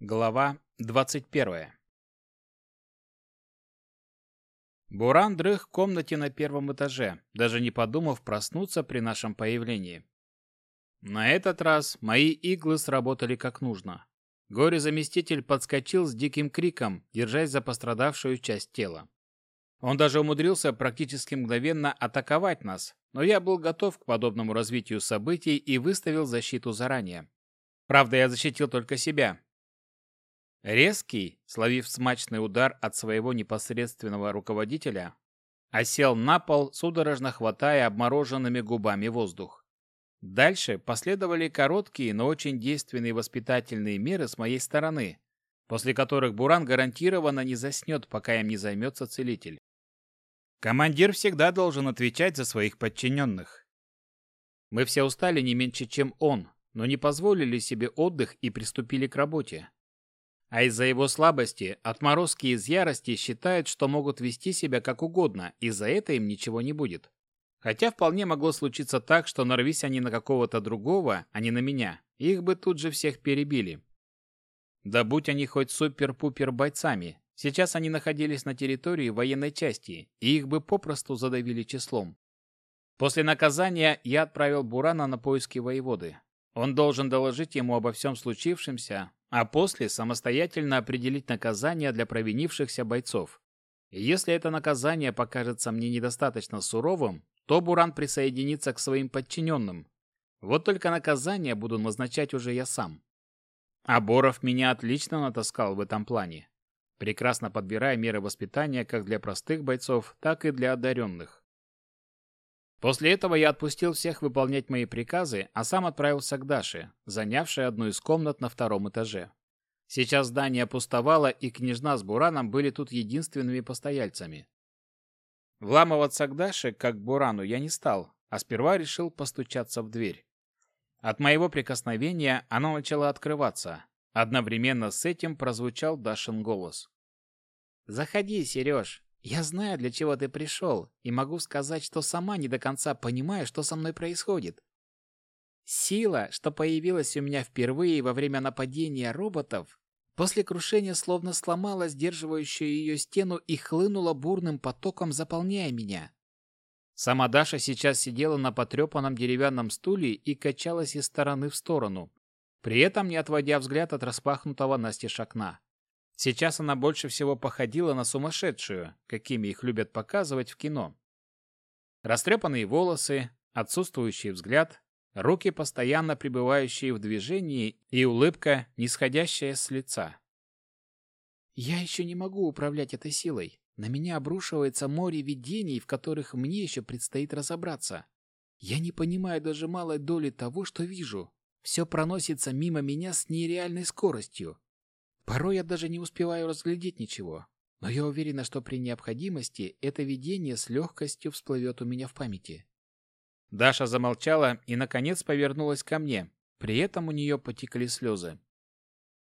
Глава 21 Буран дрых в комнате на первом этаже, даже не подумав проснуться при нашем появлении. На этот раз мои иглы сработали как нужно. Горе-заместитель подскочил с диким криком, держась за пострадавшую часть тела. Он даже умудрился практически мгновенно атаковать нас, но я был готов к подобному развитию событий и выставил защиту заранее. Правда, я защитил только себя, Резкий, словив смачный удар от своего непосредственного руководителя, осел на пол, судорожно хватая обмороженными губами воздух. Дальше последовали короткие, но очень действенные воспитательные меры с моей стороны, после которых Буран гарантированно не заснет, пока им не займется целитель. Командир всегда должен отвечать за своих подчиненных. Мы все устали не меньше, чем он, но не позволили себе отдых и приступили к работе. А из-за его слабости отморозки из ярости считают, что могут вести себя как угодно, и за это им ничего не будет. Хотя вполне могло случиться так, что нарвись они на какого-то другого, а не на меня, их бы тут же всех перебили. Да будь они хоть супер-пупер бойцами, сейчас они находились на территории военной части, и их бы попросту задавили числом. После наказания я отправил Бурана на поиски воеводы. Он должен доложить ему обо всем случившемся, а после самостоятельно определить наказание для провинившихся бойцов. Если это наказание покажется мне недостаточно суровым, то Буран присоединится к своим подчиненным. Вот только наказание буду назначать уже я сам. А Боров меня отлично натаскал в этом плане, прекрасно подбирая меры воспитания как для простых бойцов, так и для одаренных. После этого я отпустил всех выполнять мои приказы, а сам отправился к Даше, занявшей одну из комнат на втором этаже. Сейчас здание пустовало, и княжна с Бураном были тут единственными постояльцами. Вламываться к Даше, как к Бурану, я не стал, а сперва решил постучаться в дверь. От моего прикосновения она начала открываться. Одновременно с этим прозвучал Дашин голос. «Заходи, Сереж. Я знаю, для чего ты пришел, и могу сказать, что сама не до конца понимаю, что со мной происходит. Сила, что появилась у меня впервые во время нападения роботов, после крушения словно сломала сдерживающую ее стену и хлынула бурным потоком, заполняя меня. Сама Даша сейчас сидела на потрепанном деревянном стуле и качалась из стороны в сторону, при этом не отводя взгляд от распахнутого настежь окна. Сейчас она больше всего походила на сумасшедшую, какими их любят показывать в кино. Растрепанные волосы, отсутствующий взгляд, руки, постоянно пребывающие в движении, и улыбка, нисходящая с лица. «Я еще не могу управлять этой силой. На меня обрушивается море видений, в которых мне еще предстоит разобраться. Я не понимаю даже малой доли того, что вижу. Все проносится мимо меня с нереальной скоростью. Порой я даже не успеваю разглядеть ничего, но я уверена, что при необходимости это видение с легкостью всплывет у меня в памяти. Даша замолчала и, наконец, повернулась ко мне. При этом у нее потекли слезы.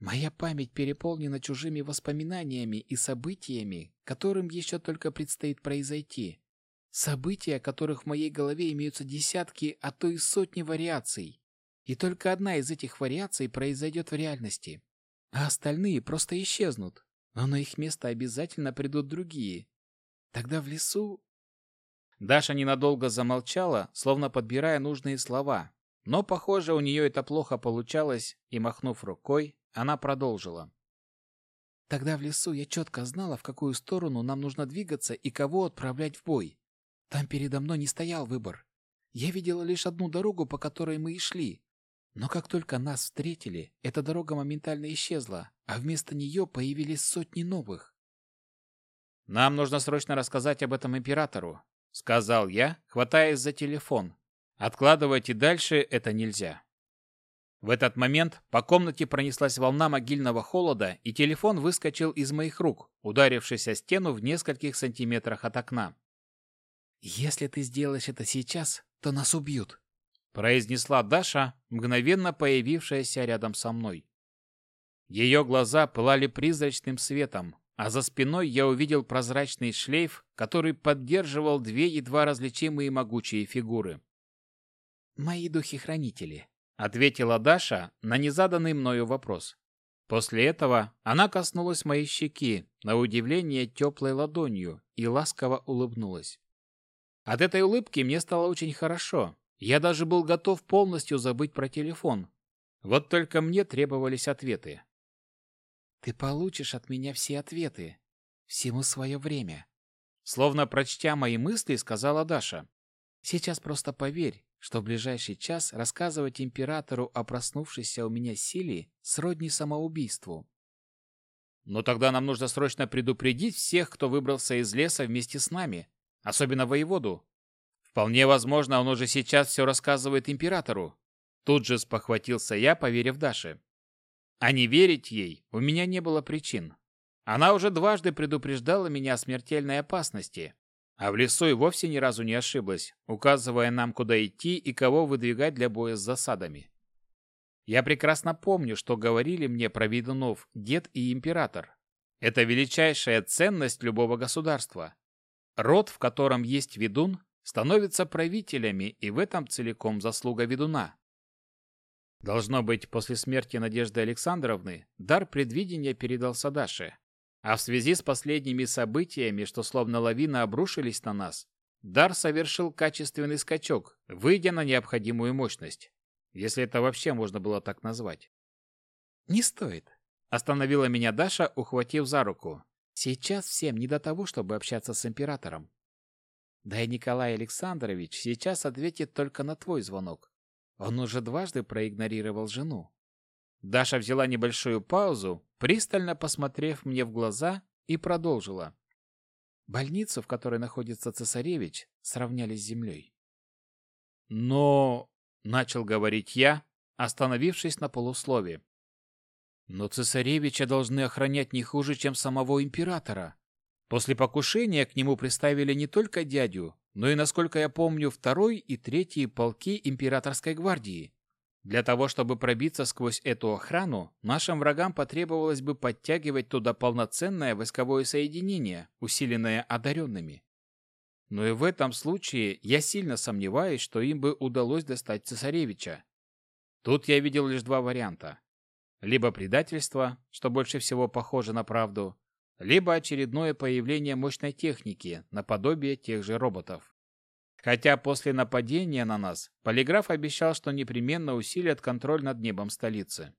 Моя память переполнена чужими воспоминаниями и событиями, которым еще только предстоит произойти. События, которых в моей голове имеются десятки, а то и сотни вариаций. И только одна из этих вариаций произойдет в реальности а остальные просто исчезнут. Но на их место обязательно придут другие. Тогда в лесу... Даша ненадолго замолчала, словно подбирая нужные слова. Но, похоже, у нее это плохо получалось, и, махнув рукой, она продолжила. Тогда в лесу я четко знала, в какую сторону нам нужно двигаться и кого отправлять в бой. Там передо мной не стоял выбор. Я видела лишь одну дорогу, по которой мы и шли. Но как только нас встретили, эта дорога моментально исчезла, а вместо нее появились сотни новых. «Нам нужно срочно рассказать об этом императору», — сказал я, хватаясь за телефон. «Откладывать и дальше это нельзя». В этот момент по комнате пронеслась волна могильного холода, и телефон выскочил из моих рук, ударившись о стену в нескольких сантиметрах от окна. «Если ты сделаешь это сейчас, то нас убьют», произнесла Даша, мгновенно появившаяся рядом со мной. Ее глаза пылали призрачным светом, а за спиной я увидел прозрачный шлейф, который поддерживал две едва различимые могучие фигуры. «Мои духи-хранители», — ответила Даша на незаданный мною вопрос. После этого она коснулась моей щеки, на удивление теплой ладонью, и ласково улыбнулась. От этой улыбки мне стало очень хорошо. Я даже был готов полностью забыть про телефон. Вот только мне требовались ответы. «Ты получишь от меня все ответы. Всему свое время». Словно прочтя мои мысли, сказала Даша. «Сейчас просто поверь, что в ближайший час рассказывать императору о проснувшейся у меня силе сродни самоубийству». «Но тогда нам нужно срочно предупредить всех, кто выбрался из леса вместе с нами, особенно воеводу. Вполне возможно, он уже сейчас все рассказывает императору». Тут же спохватился я, поверив Даше. А не верить ей у меня не было причин. Она уже дважды предупреждала меня о смертельной опасности, а в лесу и вовсе ни разу не ошиблась, указывая нам, куда идти и кого выдвигать для боя с засадами. Я прекрасно помню, что говорили мне про ведунов дед и император. Это величайшая ценность любого государства. Род, в котором есть ведун, становится правителями, и в этом целиком заслуга ведуна. Должно быть, после смерти Надежды Александровны дар предвидения передался Даше. А в связи с последними событиями, что словно лавина обрушились на нас, дар совершил качественный скачок, выйдя на необходимую мощность. Если это вообще можно было так назвать. «Не стоит», — остановила меня Даша, ухватив за руку. «Сейчас всем не до того, чтобы общаться с императором. Да и Николай Александрович сейчас ответит только на твой звонок. Он уже дважды проигнорировал жену. Даша взяла небольшую паузу, пристально посмотрев мне в глаза, и продолжила. Больницу, в которой находится цесаревич, сравняли с землей. «Но...» — начал говорить я, остановившись на полуслове. «Но цесаревича должны охранять не хуже, чем самого императора. После покушения к нему приставили не только дядю, но и, насколько я помню, второй и третий полки императорской гвардии. Для того, чтобы пробиться сквозь эту охрану, нашим врагам потребовалось бы подтягивать туда полноценное войсковое соединение, усиленное одаренными. Но и в этом случае я сильно сомневаюсь, что им бы удалось достать цесаревича. Тут я видел лишь два варианта. Либо предательство, что больше всего похоже на правду, либо очередное появление мощной техники, наподобие тех же роботов. Хотя после нападения на нас полиграф обещал, что непременно усилит контроль над небом столицы.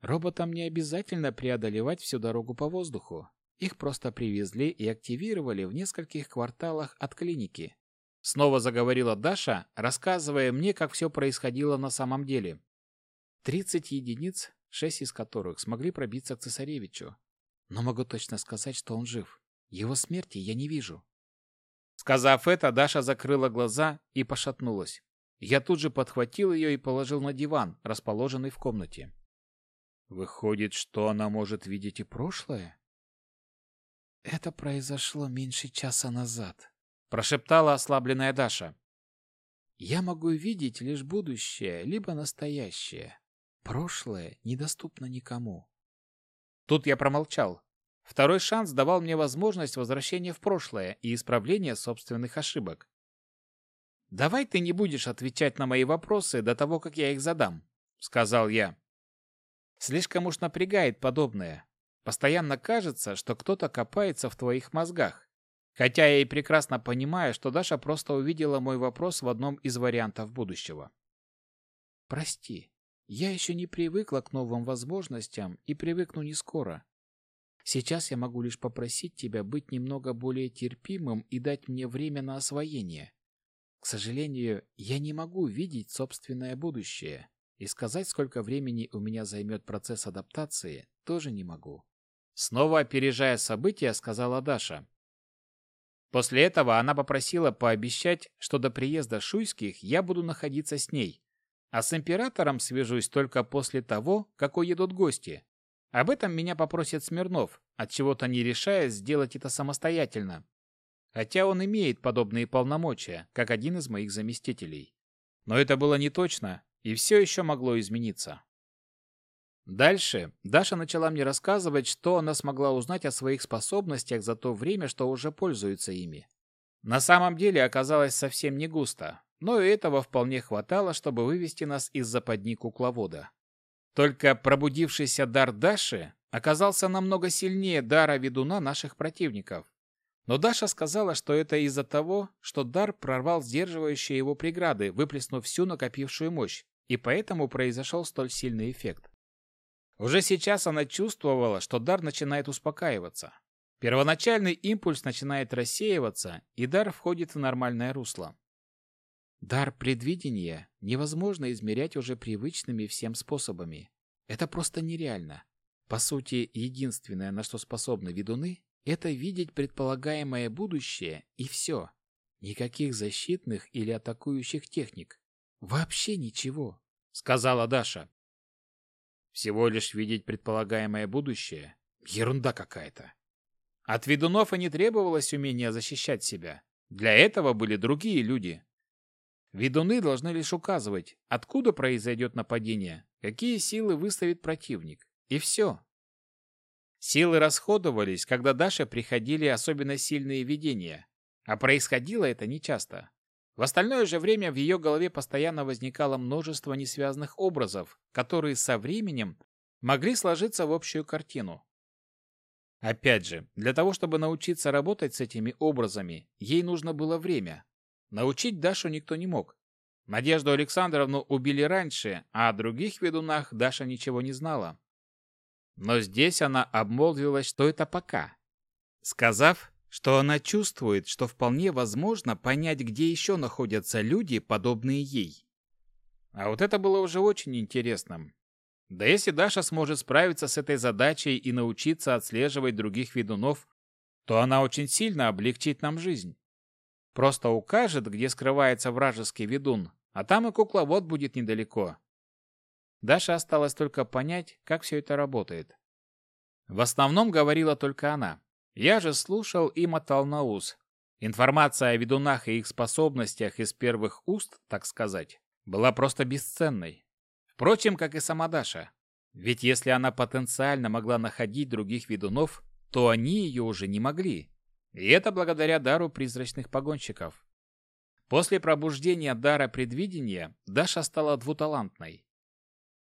Роботам не обязательно преодолевать всю дорогу по воздуху. Их просто привезли и активировали в нескольких кварталах от клиники. Снова заговорила Даша, рассказывая мне, как все происходило на самом деле. 30 единиц, шесть из которых смогли пробиться к цесаревичу, но могу точно сказать, что он жив. Его смерти я не вижу. Сказав это, Даша закрыла глаза и пошатнулась. Я тут же подхватил ее и положил на диван, расположенный в комнате. Выходит, что она может видеть и прошлое? Это произошло меньше часа назад, прошептала ослабленная Даша. Я могу видеть лишь будущее, либо настоящее. Прошлое недоступно никому. Тут я промолчал. Второй шанс давал мне возможность возвращения в прошлое и исправления собственных ошибок. «Давай ты не будешь отвечать на мои вопросы до того, как я их задам», — сказал я. «Слишком уж напрягает подобное. Постоянно кажется, что кто-то копается в твоих мозгах. Хотя я и прекрасно понимаю, что Даша просто увидела мой вопрос в одном из вариантов будущего. Прости, я еще не привыкла к новым возможностям и привыкну не скоро. Сейчас я могу лишь попросить тебя быть немного более терпимым и дать мне время на освоение. К сожалению, я не могу видеть собственное будущее, и сказать, сколько времени у меня займет процесс адаптации, тоже не могу. Снова опережая события, сказала Даша. После этого она попросила пообещать, что до приезда Шуйских я буду находиться с ней, а с императором свяжусь только после того, как уедут гости. Об этом меня попросит Смирнов, от чего-то не решая сделать это самостоятельно. Хотя он имеет подобные полномочия, как один из моих заместителей. Но это было не точно, и все еще могло измениться. Дальше Даша начала мне рассказывать, что она смогла узнать о своих способностях за то время, что уже пользуется ими. На самом деле оказалось совсем не густо но и этого вполне хватало, чтобы вывести нас из западни кукловода. Только пробудившийся дар Даши оказался намного сильнее дара ведуна наших противников. Но Даша сказала, что это из-за того, что дар прорвал сдерживающие его преграды, выплеснув всю накопившую мощь, и поэтому произошел столь сильный эффект. Уже сейчас она чувствовала, что дар начинает успокаиваться. Первоначальный импульс начинает рассеиваться, и дар входит в нормальное русло. Дар предвидения невозможно измерять уже привычными всем способами. Это просто нереально. По сути, единственное, на что способны ведуны, это видеть предполагаемое будущее и все. Никаких защитных или атакующих техник. Вообще ничего, сказала Даша. Всего лишь видеть предполагаемое будущее? Ерунда какая-то. От ведунов и не требовалось умение защищать себя. Для этого были другие люди. Ведуны должны лишь указывать, откуда произойдет нападение, какие силы выставит противник. И все. Силы расходовались, когда Даше приходили особенно сильные видения, а происходило это нечасто. В остальное же время в ее голове постоянно возникало множество несвязанных образов, которые со временем могли сложиться в общую картину. Опять же, для того, чтобы научиться работать с этими образами, ей нужно было время. Научить Дашу никто не мог. Надежду Александровну убили раньше, а о других ведунах Даша ничего не знала. Но здесь она обмолвилась, что это пока. Сказав, что она чувствует, что вполне возможно понять, где еще находятся люди, подобные ей. А вот это было уже очень интересным. Да если Даша сможет справиться с этой задачей и научиться отслеживать других ведунов, то она очень сильно облегчит нам жизнь. Просто укажет, где скрывается вражеский ведун, а там и кукловод будет недалеко. Даша осталось только понять, как все это работает. В основном говорила только она. Я же слушал и мотал на ус. Информация о ведунах и их способностях из первых уст, так сказать, была просто бесценной. Впрочем, как и сама Даша. Ведь если она потенциально могла находить других ведунов, то они ее уже не могли. И это благодаря дару призрачных погонщиков. После пробуждения дара предвидения Даша стала двуталантной.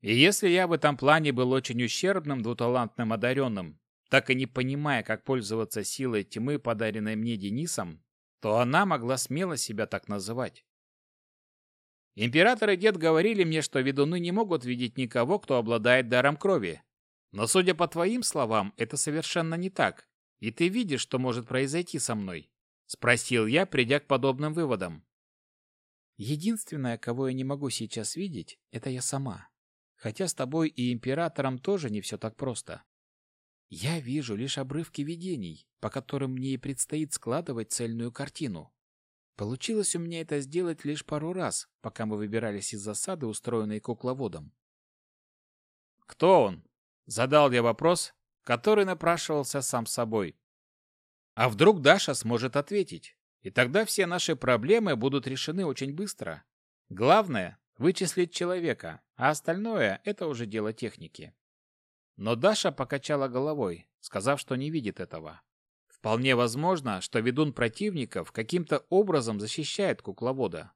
И если я в этом плане был очень ущербным двуталантным одаренным, так и не понимая, как пользоваться силой тьмы, подаренной мне Денисом, то она могла смело себя так называть. Император и дед говорили мне, что ведуны не могут видеть никого, кто обладает даром крови. Но, судя по твоим словам, это совершенно не так. И ты видишь, что может произойти со мной? Спросил я, придя к подобным выводам. Единственное, кого я не могу сейчас видеть, это я сама. Хотя с тобой и императором тоже не все так просто. Я вижу лишь обрывки видений, по которым мне и предстоит складывать цельную картину. Получилось у меня это сделать лишь пару раз, пока мы выбирались из засады, устроенной кукловодом. «Кто он?» — задал я вопрос, который напрашивался сам собой. А вдруг Даша сможет ответить? И тогда все наши проблемы будут решены очень быстро. Главное — вычислить человека, а остальное — это уже дело техники. Но Даша покачала головой, сказав, что не видит этого. Вполне возможно, что ведун противников каким-то образом защищает кукловода.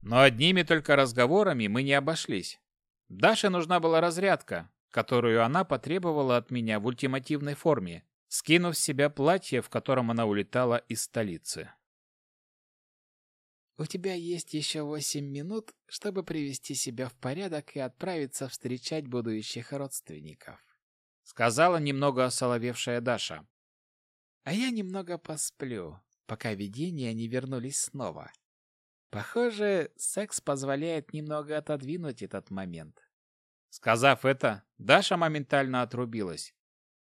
Но одними только разговорами мы не обошлись. Даше нужна была разрядка, которую она потребовала от меня в ультимативной форме, скинув с себя платье, в котором она улетала из столицы. «У тебя есть еще восемь минут, чтобы привести себя в порядок и отправиться встречать будущих родственников», сказала немного осоловевшая Даша. «А я немного посплю, пока видения не вернулись снова. Похоже, секс позволяет немного отодвинуть этот момент». Сказав это, Даша моментально отрубилась.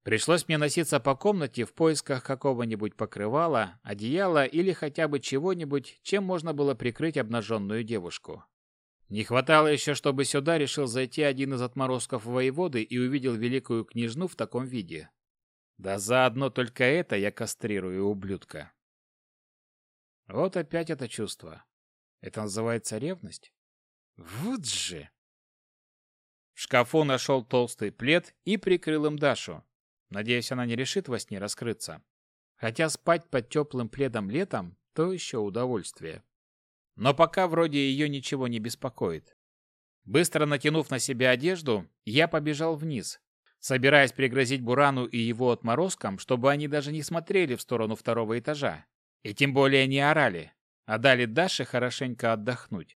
Пришлось мне носиться по комнате в поисках какого-нибудь покрывала, одеяла или хотя бы чего-нибудь, чем можно было прикрыть обнаженную девушку. Не хватало еще, чтобы сюда решил зайти один из отморозков воеводы и увидел великую княжну в таком виде. Да заодно только это я кастрирую ублюдка. Вот опять это чувство. Это называется ревность? Вот же! В шкафу нашел толстый плед и прикрыл им Дашу. Надеюсь, она не решит во сне раскрыться. Хотя спать под теплым пледом летом – то еще удовольствие. Но пока вроде ее ничего не беспокоит. Быстро натянув на себя одежду, я побежал вниз, собираясь пригрозить Бурану и его отморозкам, чтобы они даже не смотрели в сторону второго этажа. И тем более не орали, а дали Даше хорошенько отдохнуть.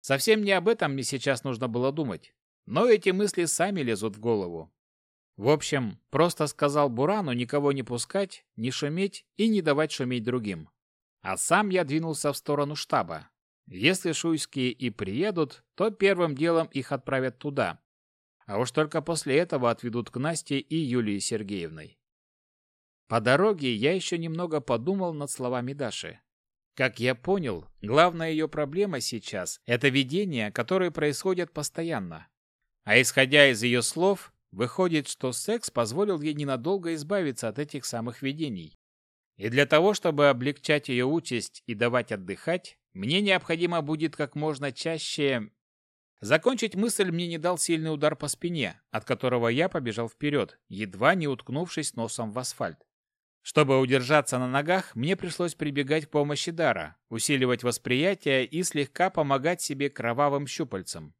Совсем не об этом мне сейчас нужно было думать, но эти мысли сами лезут в голову. В общем, просто сказал Бурану никого не пускать, не шуметь и не давать шуметь другим. А сам я двинулся в сторону штаба. Если шуйские и приедут, то первым делом их отправят туда. А уж только после этого отведут к Насте и Юлии Сергеевной. По дороге я еще немного подумал над словами Даши. Как я понял, главная ее проблема сейчас – это видения, которые происходят постоянно. А исходя из ее слов, выходит, что секс позволил ей ненадолго избавиться от этих самых видений. И для того, чтобы облегчать ее участь и давать отдыхать, мне необходимо будет как можно чаще... Закончить мысль мне не дал сильный удар по спине, от которого я побежал вперед, едва не уткнувшись носом в асфальт. Чтобы удержаться на ногах, мне пришлось прибегать к помощи дара, усиливать восприятие и слегка помогать себе кровавым щупальцем.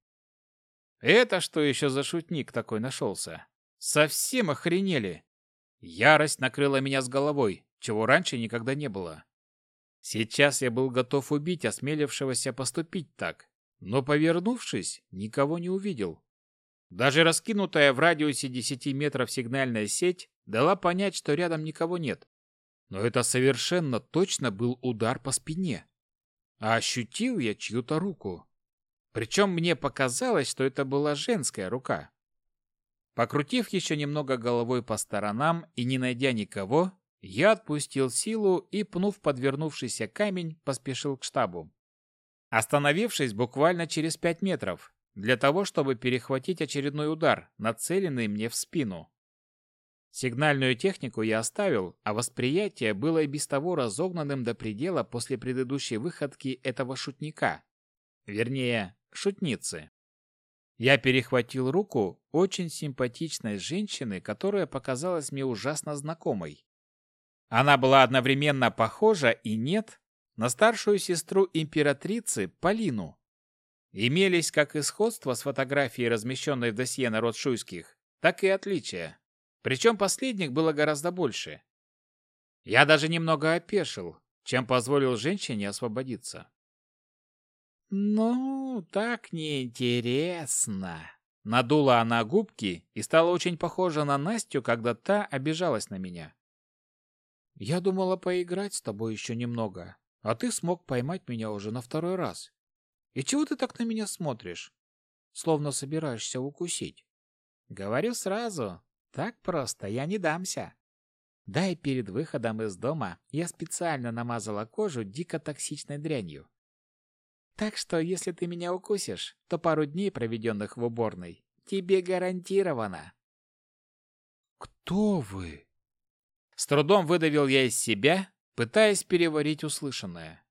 Это что еще за шутник такой нашелся? Совсем охренели. Ярость накрыла меня с головой, чего раньше никогда не было. Сейчас я был готов убить осмелившегося поступить так, но, повернувшись, никого не увидел. Даже раскинутая в радиусе 10 метров сигнальная сеть дала понять, что рядом никого нет. Но это совершенно точно был удар по спине. А ощутил я чью-то руку. Причем мне показалось, что это была женская рука. Покрутив еще немного головой по сторонам и не найдя никого, я отпустил силу и, пнув подвернувшийся камень, поспешил к штабу. Остановившись буквально через пять метров, для того, чтобы перехватить очередной удар, нацеленный мне в спину. Сигнальную технику я оставил, а восприятие было и без того разогнанным до предела после предыдущей выходки этого шутника. Вернее, шутницы. Я перехватил руку очень симпатичной женщины, которая показалась мне ужасно знакомой. Она была одновременно похожа и нет на старшую сестру императрицы Полину. Имелись как и сходства с фотографией, размещенной в досье народ шуйских, так и отличия. Причем последних было гораздо больше. Я даже немного опешил, чем позволил женщине освободиться. «Ну, так неинтересно!» Надула она губки и стала очень похожа на Настю, когда та обижалась на меня. «Я думала поиграть с тобой еще немного, а ты смог поймать меня уже на второй раз. И чего ты так на меня смотришь? Словно собираешься укусить. Говорю сразу, так просто я не дамся. Да и перед выходом из дома я специально намазала кожу дико токсичной дрянью. Так что, если ты меня укусишь, то пару дней, проведенных в уборной, тебе гарантировано. Кто вы? С трудом выдавил я из себя, пытаясь переварить услышанное.